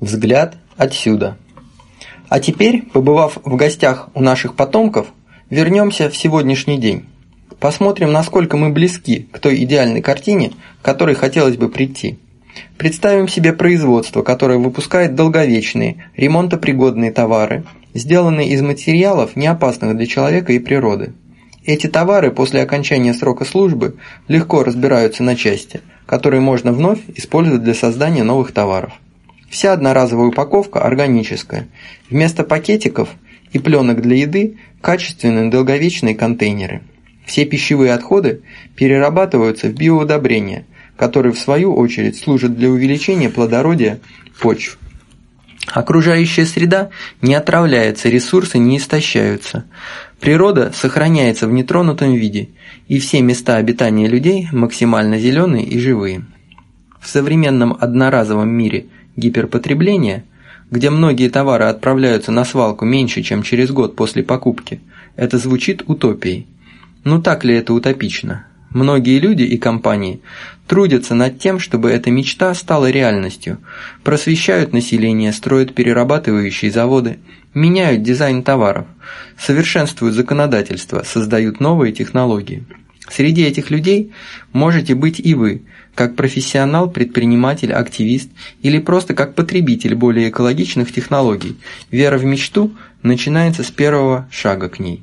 Взгляд отсюда. А теперь, побывав в гостях у наших потомков, вернемся в сегодняшний день. Посмотрим, насколько мы близки к той идеальной картине, к которой хотелось бы прийти. Представим себе производство, которое выпускает долговечные, ремонтопригодные товары, сделанные из материалов, не опасных для человека и природы. Эти товары после окончания срока службы легко разбираются на части, которые можно вновь использовать для создания новых товаров. Вся одноразовая упаковка органическая. Вместо пакетиков и пленок для еды качественные долговечные контейнеры. Все пищевые отходы перерабатываются в биоудобрения, которые в свою очередь служат для увеличения плодородия почв. Окружающая среда не отравляется, ресурсы не истощаются. Природа сохраняется в нетронутом виде, и все места обитания людей максимально зеленые и живые. В современном одноразовом мире – гиперпотребления, где многие товары отправляются на свалку меньше, чем через год после покупки, это звучит утопией. Ну так ли это утопично? Многие люди и компании трудятся над тем, чтобы эта мечта стала реальностью, просвещают население, строят перерабатывающие заводы, меняют дизайн товаров, совершенствуют законодательство, создают новые технологии. Среди этих людей можете быть и вы, как профессионал, предприниматель, активист или просто как потребитель более экологичных технологий. Вера в мечту начинается с первого шага к ней.